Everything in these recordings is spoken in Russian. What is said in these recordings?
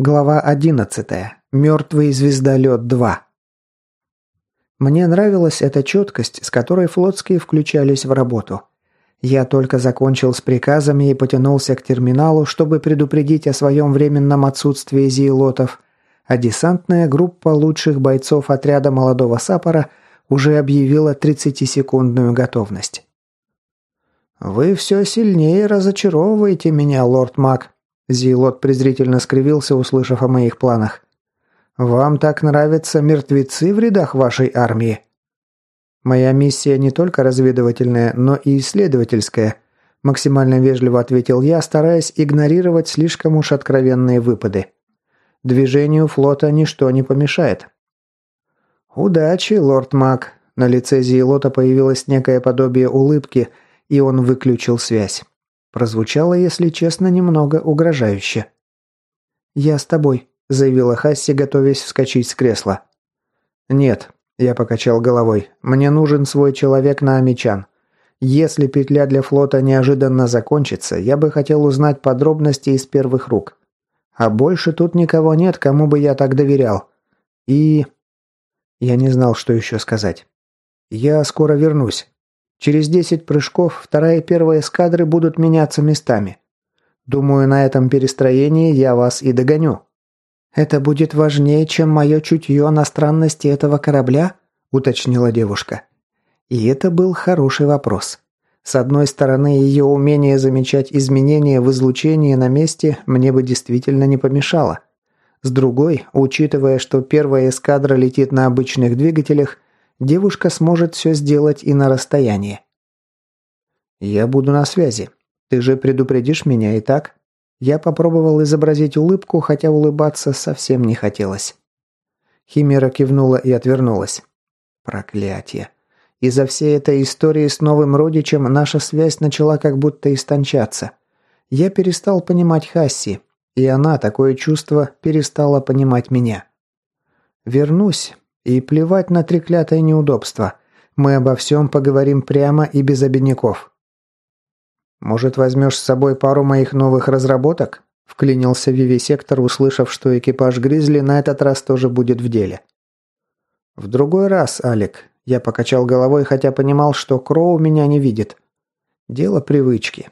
Глава 11. Мертвый звездолет 2. Мне нравилась эта четкость, с которой флотские включались в работу. Я только закончил с приказами и потянулся к терминалу, чтобы предупредить о своем временном отсутствии зиелотов, а десантная группа лучших бойцов отряда молодого сапора уже объявила 30-секундную готовность. «Вы все сильнее разочаровываете меня, лорд Мак», Зилот презрительно скривился, услышав о моих планах. «Вам так нравятся мертвецы в рядах вашей армии?» «Моя миссия не только разведывательная, но и исследовательская», максимально вежливо ответил я, стараясь игнорировать слишком уж откровенные выпады. «Движению флота ничто не помешает». «Удачи, лорд Мак!» На лице Зиелота появилось некое подобие улыбки, и он выключил связь. Прозвучало, если честно, немного угрожающе. «Я с тобой», – заявила Хасси, готовясь вскочить с кресла. «Нет», – я покачал головой, – «мне нужен свой человек на Амичан. Если петля для флота неожиданно закончится, я бы хотел узнать подробности из первых рук. А больше тут никого нет, кому бы я так доверял. И...» Я не знал, что еще сказать. «Я скоро вернусь. Через 10 прыжков вторая и первая эскадры будут меняться местами. Думаю, на этом перестроении я вас и догоню». «Это будет важнее, чем мое чутье на странности этого корабля?» – уточнила девушка. И это был хороший вопрос. С одной стороны, ее умение замечать изменения в излучении на месте мне бы действительно не помешало. С другой, учитывая, что первая эскадра летит на обычных двигателях, девушка сможет все сделать и на расстоянии. «Я буду на связи. Ты же предупредишь меня и так?» Я попробовал изобразить улыбку, хотя улыбаться совсем не хотелось. Химера кивнула и отвернулась. Проклятие. Из-за всей этой истории с новым родичем наша связь начала как будто истончаться. Я перестал понимать Хасси, и она, такое чувство, перестала понимать меня. Вернусь, и плевать на треклятое неудобство. Мы обо всем поговорим прямо и без обиняков. «Может, возьмешь с собой пару моих новых разработок?» Вклинился Вивисектор, услышав, что экипаж Гризли на этот раз тоже будет в деле. «В другой раз, Алик». Я покачал головой, хотя понимал, что Кроу меня не видит. Дело привычки.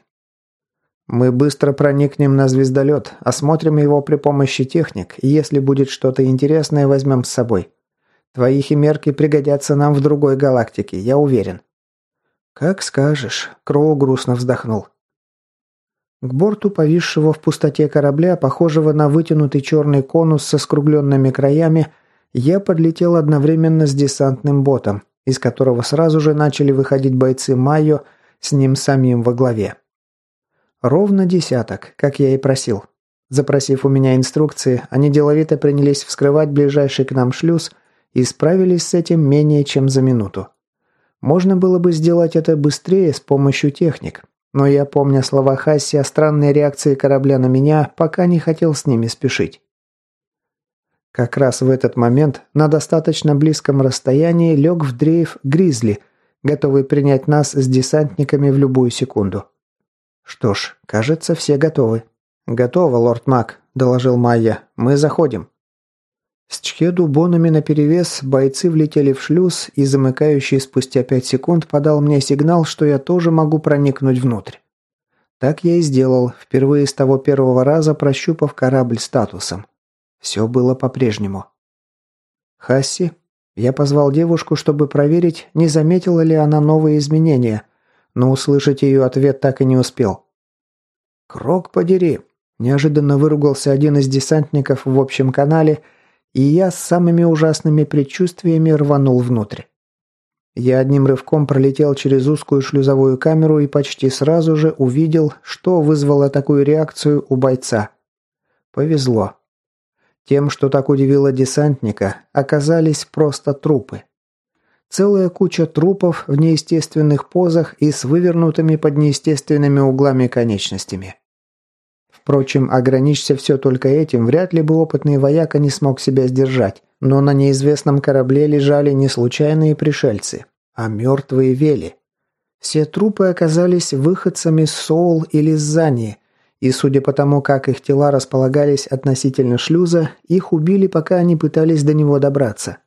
Мы быстро проникнем на звездолет, осмотрим его при помощи техник, и если будет что-то интересное, возьмем с собой. Твои химерки пригодятся нам в другой галактике, я уверен». «Как скажешь», — Кроу грустно вздохнул. К борту повисшего в пустоте корабля, похожего на вытянутый черный конус со скругленными краями, я подлетел одновременно с десантным ботом, из которого сразу же начали выходить бойцы Майо с ним самим во главе. Ровно десяток, как я и просил. Запросив у меня инструкции, они деловито принялись вскрывать ближайший к нам шлюз – и справились с этим менее чем за минуту. Можно было бы сделать это быстрее с помощью техник, но я, помня слова Хасси о странной реакции корабля на меня, пока не хотел с ними спешить. Как раз в этот момент на достаточно близком расстоянии лег в дрейф «Гризли», готовый принять нас с десантниками в любую секунду. «Что ж, кажется, все готовы». «Готово, лорд Мак», – доложил Майя. «Мы заходим». С чхеду-бонами наперевес бойцы влетели в шлюз, и замыкающий спустя пять секунд подал мне сигнал, что я тоже могу проникнуть внутрь. Так я и сделал, впервые с того первого раза прощупав корабль статусом. Все было по-прежнему. «Хасси?» Я позвал девушку, чтобы проверить, не заметила ли она новые изменения, но услышать ее ответ так и не успел. «Крок подери!» Неожиданно выругался один из десантников в общем канале – и я с самыми ужасными предчувствиями рванул внутрь. Я одним рывком пролетел через узкую шлюзовую камеру и почти сразу же увидел, что вызвало такую реакцию у бойца. Повезло. Тем, что так удивило десантника, оказались просто трупы. Целая куча трупов в неестественных позах и с вывернутыми под неестественными углами конечностями. Впрочем, ограничься все только этим, вряд ли бы опытный вояка не смог себя сдержать. Но на неизвестном корабле лежали не случайные пришельцы, а мертвые вели. Все трупы оказались выходцами Соул или Зани, И судя по тому, как их тела располагались относительно шлюза, их убили, пока они пытались до него добраться.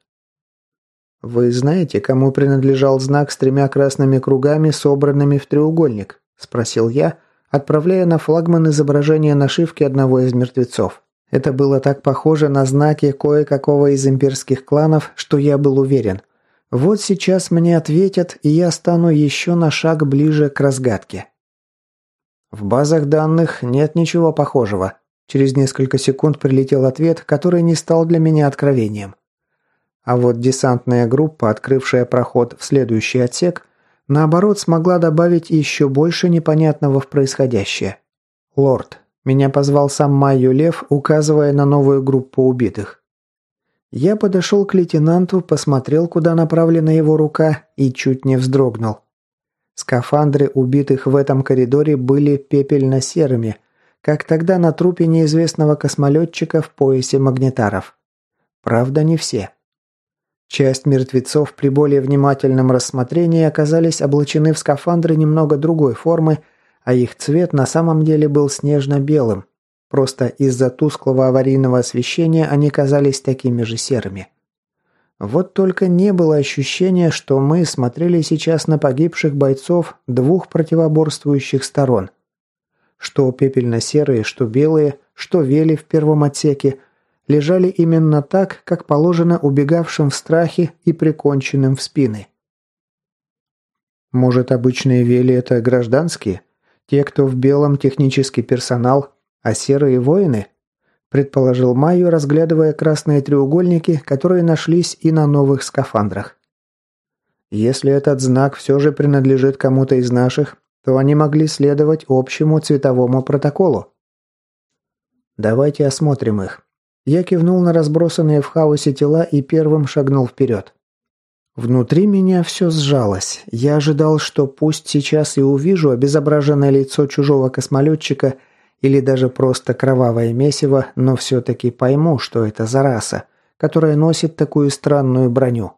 «Вы знаете, кому принадлежал знак с тремя красными кругами, собранными в треугольник?» – спросил я, отправляя на флагман изображение нашивки одного из мертвецов. Это было так похоже на знаки кое-какого из имперских кланов, что я был уверен. Вот сейчас мне ответят, и я стану еще на шаг ближе к разгадке. В базах данных нет ничего похожего. Через несколько секунд прилетел ответ, который не стал для меня откровением. А вот десантная группа, открывшая проход в следующий отсек, наоборот смогла добавить еще больше непонятного в происходящее. «Лорд, меня позвал сам Майю Лев, указывая на новую группу убитых. Я подошел к лейтенанту, посмотрел, куда направлена его рука, и чуть не вздрогнул. Скафандры убитых в этом коридоре были пепельно-серыми, как тогда на трупе неизвестного космолетчика в поясе магнитаров. Правда, не все. Часть мертвецов при более внимательном рассмотрении оказались облачены в скафандры немного другой формы, а их цвет на самом деле был снежно-белым. Просто из-за тусклого аварийного освещения они казались такими же серыми. Вот только не было ощущения, что мы смотрели сейчас на погибших бойцов двух противоборствующих сторон. Что пепельно-серые, что белые, что вели в первом отсеке – лежали именно так, как положено убегавшим в страхе и приконченным в спины. Может, обычные вели это гражданские? Те, кто в белом технический персонал, а серые воины? Предположил Майю, разглядывая красные треугольники, которые нашлись и на новых скафандрах. Если этот знак все же принадлежит кому-то из наших, то они могли следовать общему цветовому протоколу. Давайте осмотрим их. Я кивнул на разбросанные в хаосе тела и первым шагнул вперед. Внутри меня все сжалось. Я ожидал, что пусть сейчас и увижу обезображенное лицо чужого космолетчика или даже просто кровавое месиво, но все-таки пойму, что это за раса, которая носит такую странную броню.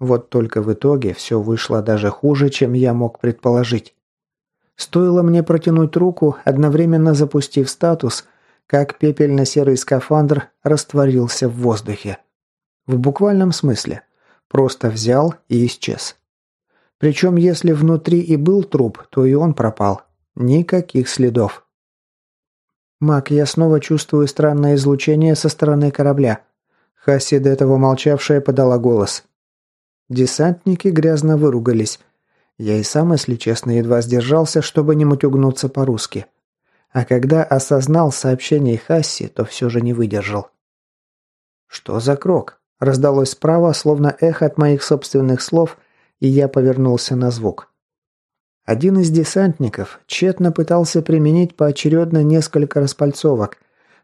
Вот только в итоге все вышло даже хуже, чем я мог предположить. Стоило мне протянуть руку, одновременно запустив статус – как пепельно-серый скафандр растворился в воздухе. В буквальном смысле. Просто взял и исчез. Причем, если внутри и был труп, то и он пропал. Никаких следов. «Мак, я снова чувствую странное излучение со стороны корабля». Хасси, до этого молчавшая, подала голос. Десантники грязно выругались. Я и сам, если честно, едва сдержался, чтобы не мутюгнуться по-русски. А когда осознал сообщение Хасси, то все же не выдержал. «Что за крок?» – раздалось справа, словно эхо от моих собственных слов, и я повернулся на звук. Один из десантников тщетно пытался применить поочередно несколько распальцовок,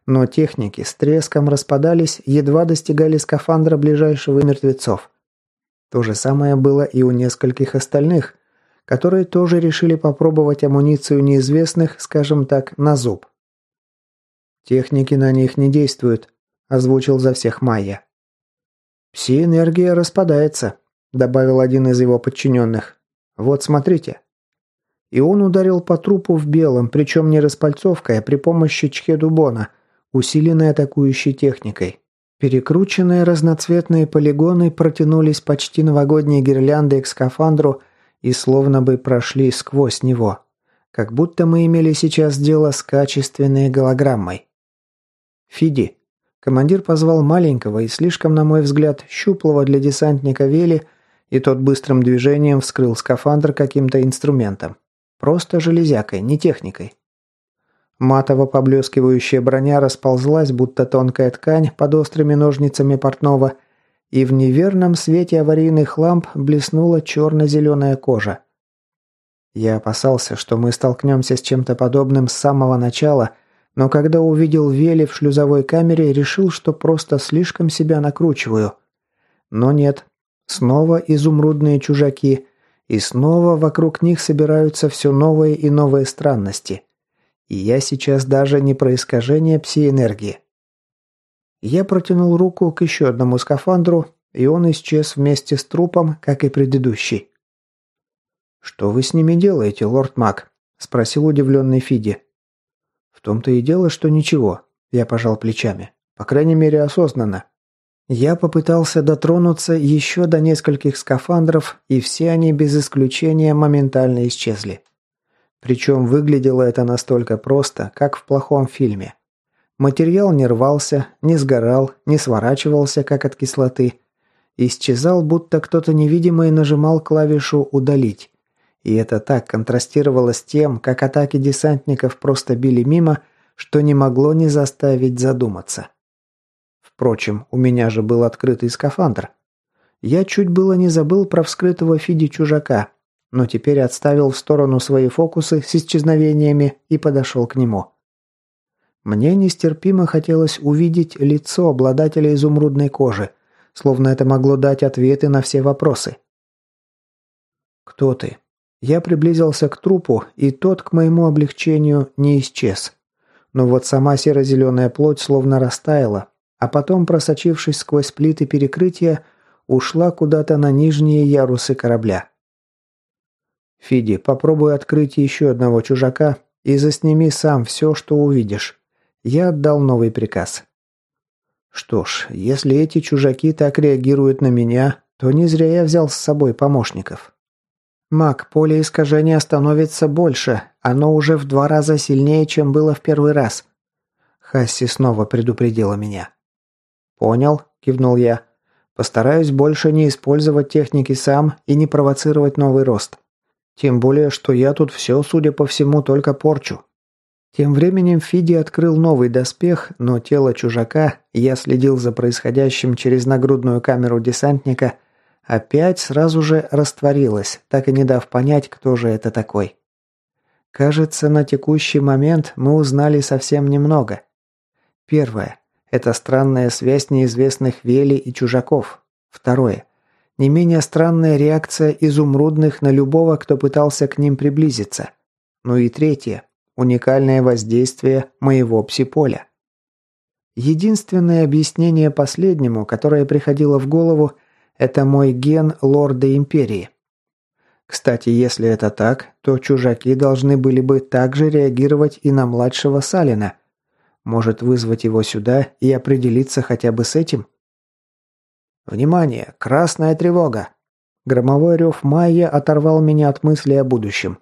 но техники с треском распадались, едва достигали скафандра ближайшего мертвецов. То же самое было и у нескольких остальных, которые тоже решили попробовать амуницию неизвестных, скажем так, на зуб. «Техники на них не действуют», – озвучил за всех Майя. «Пси-энергия распадается», – добавил один из его подчиненных. «Вот смотрите». И он ударил по трупу в белом, причем не распальцовкой, а при помощи чхедубона, усиленной атакующей техникой. Перекрученные разноцветные полигоны протянулись почти новогодние гирлянды к скафандру и словно бы прошли сквозь него. Как будто мы имели сейчас дело с качественной голограммой. «Фиди». Командир позвал маленького и слишком, на мой взгляд, щуплого для десантника Вели, и тот быстрым движением вскрыл скафандр каким-то инструментом. Просто железякой, не техникой. Матово поблескивающая броня расползлась, будто тонкая ткань под острыми ножницами портного – и в неверном свете аварийных ламп блеснула черно-зеленая кожа. Я опасался, что мы столкнемся с чем-то подобным с самого начала, но когда увидел Вели в шлюзовой камере, решил, что просто слишком себя накручиваю. Но нет. Снова изумрудные чужаки, и снова вокруг них собираются все новые и новые странности. И я сейчас даже не про искажение пси-энергии. Я протянул руку к еще одному скафандру, и он исчез вместе с трупом, как и предыдущий. «Что вы с ними делаете, лорд Мак?» – спросил удивленный Фиди. «В том-то и дело, что ничего. Я пожал плечами. По крайней мере, осознанно. Я попытался дотронуться еще до нескольких скафандров, и все они без исключения моментально исчезли. Причем выглядело это настолько просто, как в плохом фильме. Материал не рвался, не сгорал, не сворачивался, как от кислоты. Исчезал, будто кто-то невидимый нажимал клавишу «удалить». И это так контрастировало с тем, как атаки десантников просто били мимо, что не могло не заставить задуматься. Впрочем, у меня же был открытый скафандр. Я чуть было не забыл про вскрытого Фиди чужака, но теперь отставил в сторону свои фокусы с исчезновениями и подошел к нему. Мне нестерпимо хотелось увидеть лицо обладателя изумрудной кожи, словно это могло дать ответы на все вопросы. «Кто ты?» Я приблизился к трупу, и тот, к моему облегчению, не исчез. Но вот сама серо-зеленая плоть словно растаяла, а потом, просочившись сквозь плиты перекрытия, ушла куда-то на нижние ярусы корабля. «Фиди, попробуй открыть еще одного чужака и засними сам все, что увидишь». Я отдал новый приказ. Что ж, если эти чужаки так реагируют на меня, то не зря я взял с собой помощников. Маг, поле искажения становится больше, оно уже в два раза сильнее, чем было в первый раз. Хасси снова предупредила меня. «Понял», – кивнул я. «Постараюсь больше не использовать техники сам и не провоцировать новый рост. Тем более, что я тут все, судя по всему, только порчу. Тем временем Фиди открыл новый доспех, но тело чужака, я следил за происходящим через нагрудную камеру десантника, опять сразу же растворилось, так и не дав понять, кто же это такой. Кажется, на текущий момент мы узнали совсем немного. Первое. Это странная связь неизвестных Вели и чужаков. Второе. Не менее странная реакция изумрудных на любого, кто пытался к ним приблизиться. Ну и третье. Уникальное воздействие моего псиполя. Единственное объяснение последнему, которое приходило в голову, это мой ген лорда Империи. Кстати, если это так, то чужаки должны были бы также реагировать и на младшего Салина. Может вызвать его сюда и определиться хотя бы с этим? «Внимание! Красная тревога!» Громовой рев Майя оторвал меня от мысли о будущем.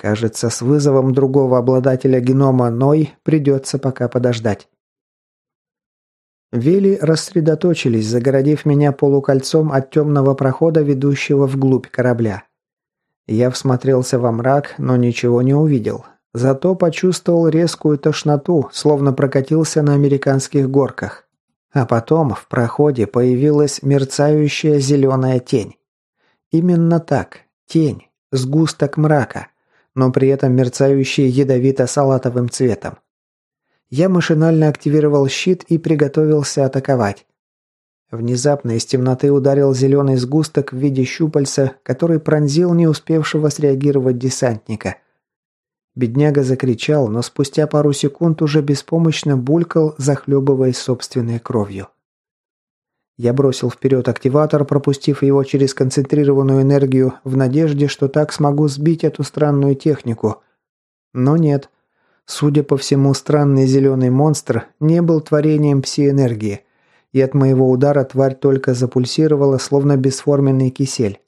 Кажется, с вызовом другого обладателя генома Ной придется пока подождать. Вели рассредоточились, загородив меня полукольцом от темного прохода, ведущего вглубь корабля. Я всмотрелся во мрак, но ничего не увидел. Зато почувствовал резкую тошноту, словно прокатился на американских горках. А потом в проходе появилась мерцающая зеленая тень. Именно так, тень, сгусток мрака, но при этом мерцающий ядовито-салатовым цветом. Я машинально активировал щит и приготовился атаковать. Внезапно из темноты ударил зеленый сгусток в виде щупальца, который пронзил не успевшего среагировать десантника – Бедняга закричал, но спустя пару секунд уже беспомощно булькал, захлебываясь собственной кровью. Я бросил вперед активатор, пропустив его через концентрированную энергию, в надежде, что так смогу сбить эту странную технику. Но нет. Судя по всему, странный зеленый монстр не был творением пси-энергии, и от моего удара тварь только запульсировала, словно бесформенный кисель.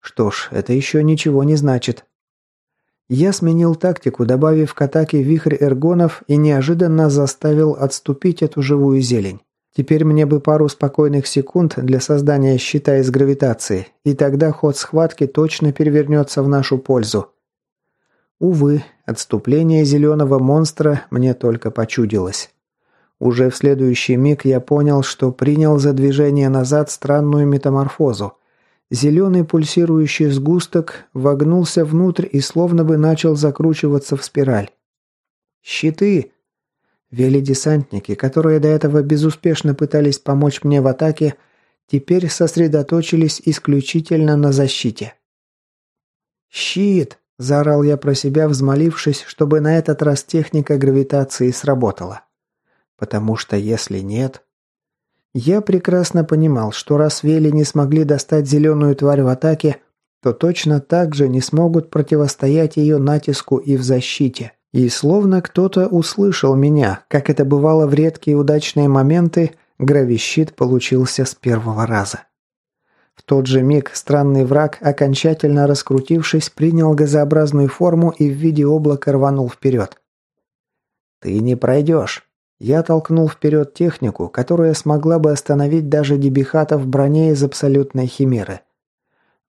Что ж, это еще ничего не значит. Я сменил тактику, добавив к атаке вихрь эргонов и неожиданно заставил отступить эту живую зелень. Теперь мне бы пару спокойных секунд для создания щита из гравитации, и тогда ход схватки точно перевернется в нашу пользу. Увы, отступление зеленого монстра мне только почудилось. Уже в следующий миг я понял, что принял за движение назад странную метаморфозу – Зеленый пульсирующий сгусток вогнулся внутрь и словно бы начал закручиваться в спираль. «Щиты!» Вели-десантники, которые до этого безуспешно пытались помочь мне в атаке, теперь сосредоточились исключительно на защите. «Щит!» – заорал я про себя, взмолившись, чтобы на этот раз техника гравитации сработала. Потому что если нет, я прекрасно понимал, что раз Вели не смогли достать зеленую тварь в атаке, то точно так же не смогут противостоять ее натиску и в защите. И словно кто-то услышал меня, как это бывало в редкие удачные моменты, гравищит получился с первого раза. В тот же миг странный враг, окончательно раскрутившись, принял газообразную форму и в виде облака рванул вперед. «Ты не пройдешь!» Я толкнул вперед технику, которая смогла бы остановить даже дебихата в броне из абсолютной химеры.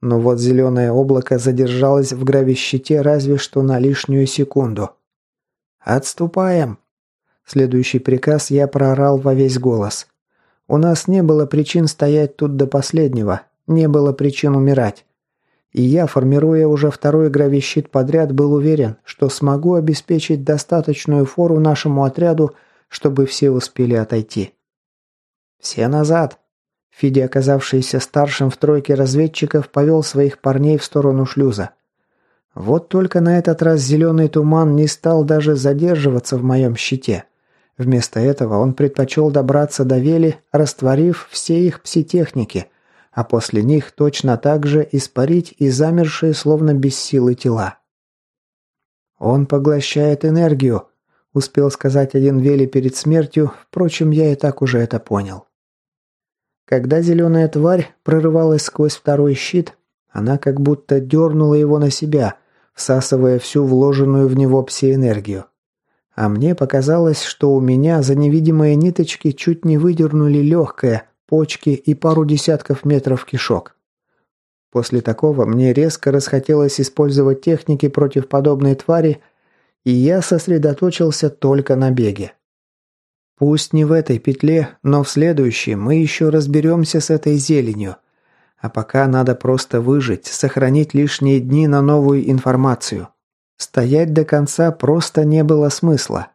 Но вот зеленое облако задержалось в гравищите разве что на лишнюю секунду. «Отступаем!» Следующий приказ я проорал во весь голос. У нас не было причин стоять тут до последнего, не было причин умирать. И я, формируя уже второй гравищит подряд, был уверен, что смогу обеспечить достаточную фору нашему отряду, чтобы все успели отойти. «Все назад!» Фиди, оказавшийся старшим в тройке разведчиков, повел своих парней в сторону шлюза. Вот только на этот раз зеленый туман не стал даже задерживаться в моем щите. Вместо этого он предпочел добраться до Вели, растворив все их пситехники, а после них точно так же испарить и замершие словно без силы тела. «Он поглощает энергию», – успел сказать один Вели перед смертью, впрочем, я и так уже это понял. Когда зеленая тварь прорывалась сквозь второй щит, она как будто дернула его на себя – всасывая всю вложенную в него псиэнергию. А мне показалось, что у меня за невидимые ниточки чуть не выдернули легкое, почки и пару десятков метров кишок. После такого мне резко расхотелось использовать техники против подобной твари, и я сосредоточился только на беге. Пусть не в этой петле, но в следующей мы еще разберемся с этой зеленью, а пока надо просто выжить, сохранить лишние дни на новую информацию. Стоять до конца просто не было смысла.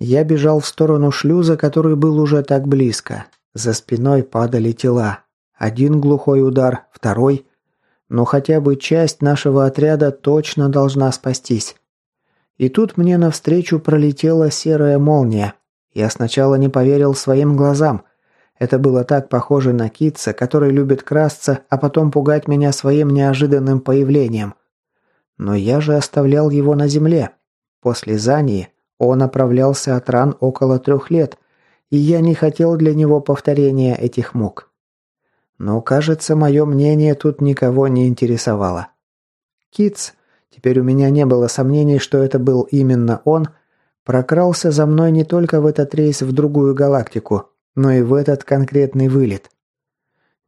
Я бежал в сторону шлюза, который был уже так близко. За спиной падали тела. Один глухой удар, второй. Но хотя бы часть нашего отряда точно должна спастись. И тут мне навстречу пролетела серая молния. Я сначала не поверил своим глазам. Это было так похоже на Китца, который любит красться, а потом пугать меня своим неожиданным появлением. Но я же оставлял его на земле. После Зании он оправлялся от ран около трех лет, и я не хотел для него повторения этих мук. Но, кажется, мое мнение тут никого не интересовало. Китс, теперь у меня не было сомнений, что это был именно он, прокрался за мной не только в этот рейс в другую галактику, но и в этот конкретный вылет.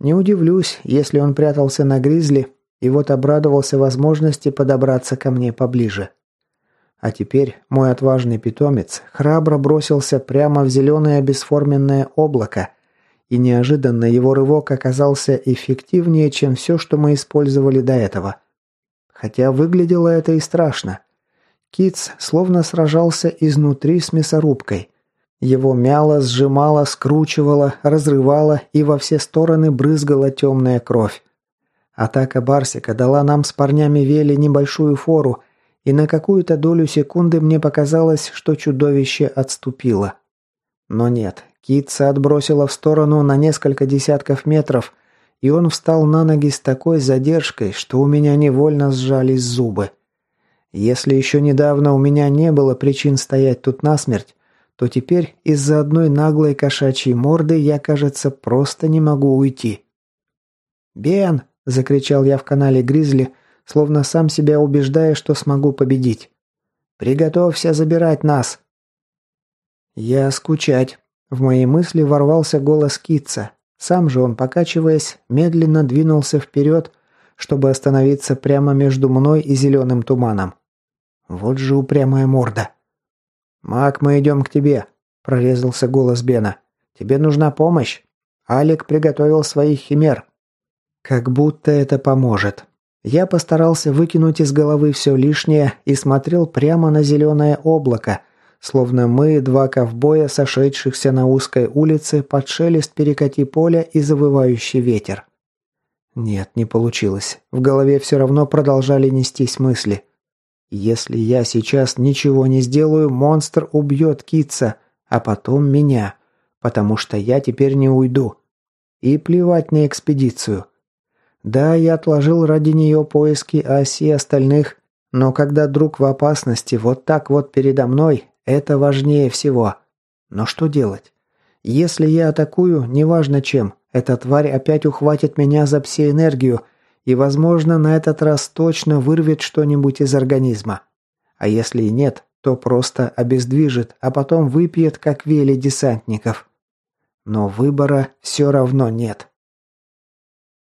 Не удивлюсь, если он прятался на гризли и вот обрадовался возможности подобраться ко мне поближе. А теперь мой отважный питомец храбро бросился прямо в зеленое бесформенное облако, и неожиданно его рывок оказался эффективнее, чем все, что мы использовали до этого. Хотя выглядело это и страшно. Китс словно сражался изнутри с мясорубкой. Его мяло, сжимало, скручивало, разрывало и во все стороны брызгала темная кровь. Атака Барсика дала нам с парнями Вели небольшую фору, и на какую-то долю секунды мне показалось, что чудовище отступило. Но нет, Китса отбросила в сторону на несколько десятков метров, и он встал на ноги с такой задержкой, что у меня невольно сжались зубы. Если еще недавно у меня не было причин стоять тут насмерть, то теперь из-за одной наглой кошачьей морды я, кажется, просто не могу уйти. «Бен!» – закричал я в канале Гризли, словно сам себя убеждая, что смогу победить. «Приготовься забирать нас!» «Я скучать!» – в мои мысли ворвался голос Китца. Сам же он, покачиваясь, медленно двинулся вперед, чтобы остановиться прямо между мной и зеленым туманом. Вот же упрямая морда. «Мак, мы идем к тебе», – прорезался голос Бена. «Тебе нужна помощь. Алик приготовил своих химер». «Как будто это поможет». Я постарался выкинуть из головы все лишнее и смотрел прямо на зеленое облако, словно мы два ковбоя, сошедшихся на узкой улице под шелест перекати поля и завывающий ветер. Нет, не получилось. В голове все равно продолжали нестись мысли. Если я сейчас ничего не сделаю, монстр убьет Китса, а потом меня, потому что я теперь не уйду. И плевать на экспедицию. Да, я отложил ради нее поиски оси остальных, Но когда друг в опасности вот так вот передо мной, это важнее всего. Но что делать? Если я атакую, неважно чем, эта тварь опять ухватит меня за псиэнергию и, возможно, на этот раз точно вырвет что-нибудь из организма. А если и нет, то просто обездвижит, а потом выпьет, как вели десантников. Но выбора все равно нет.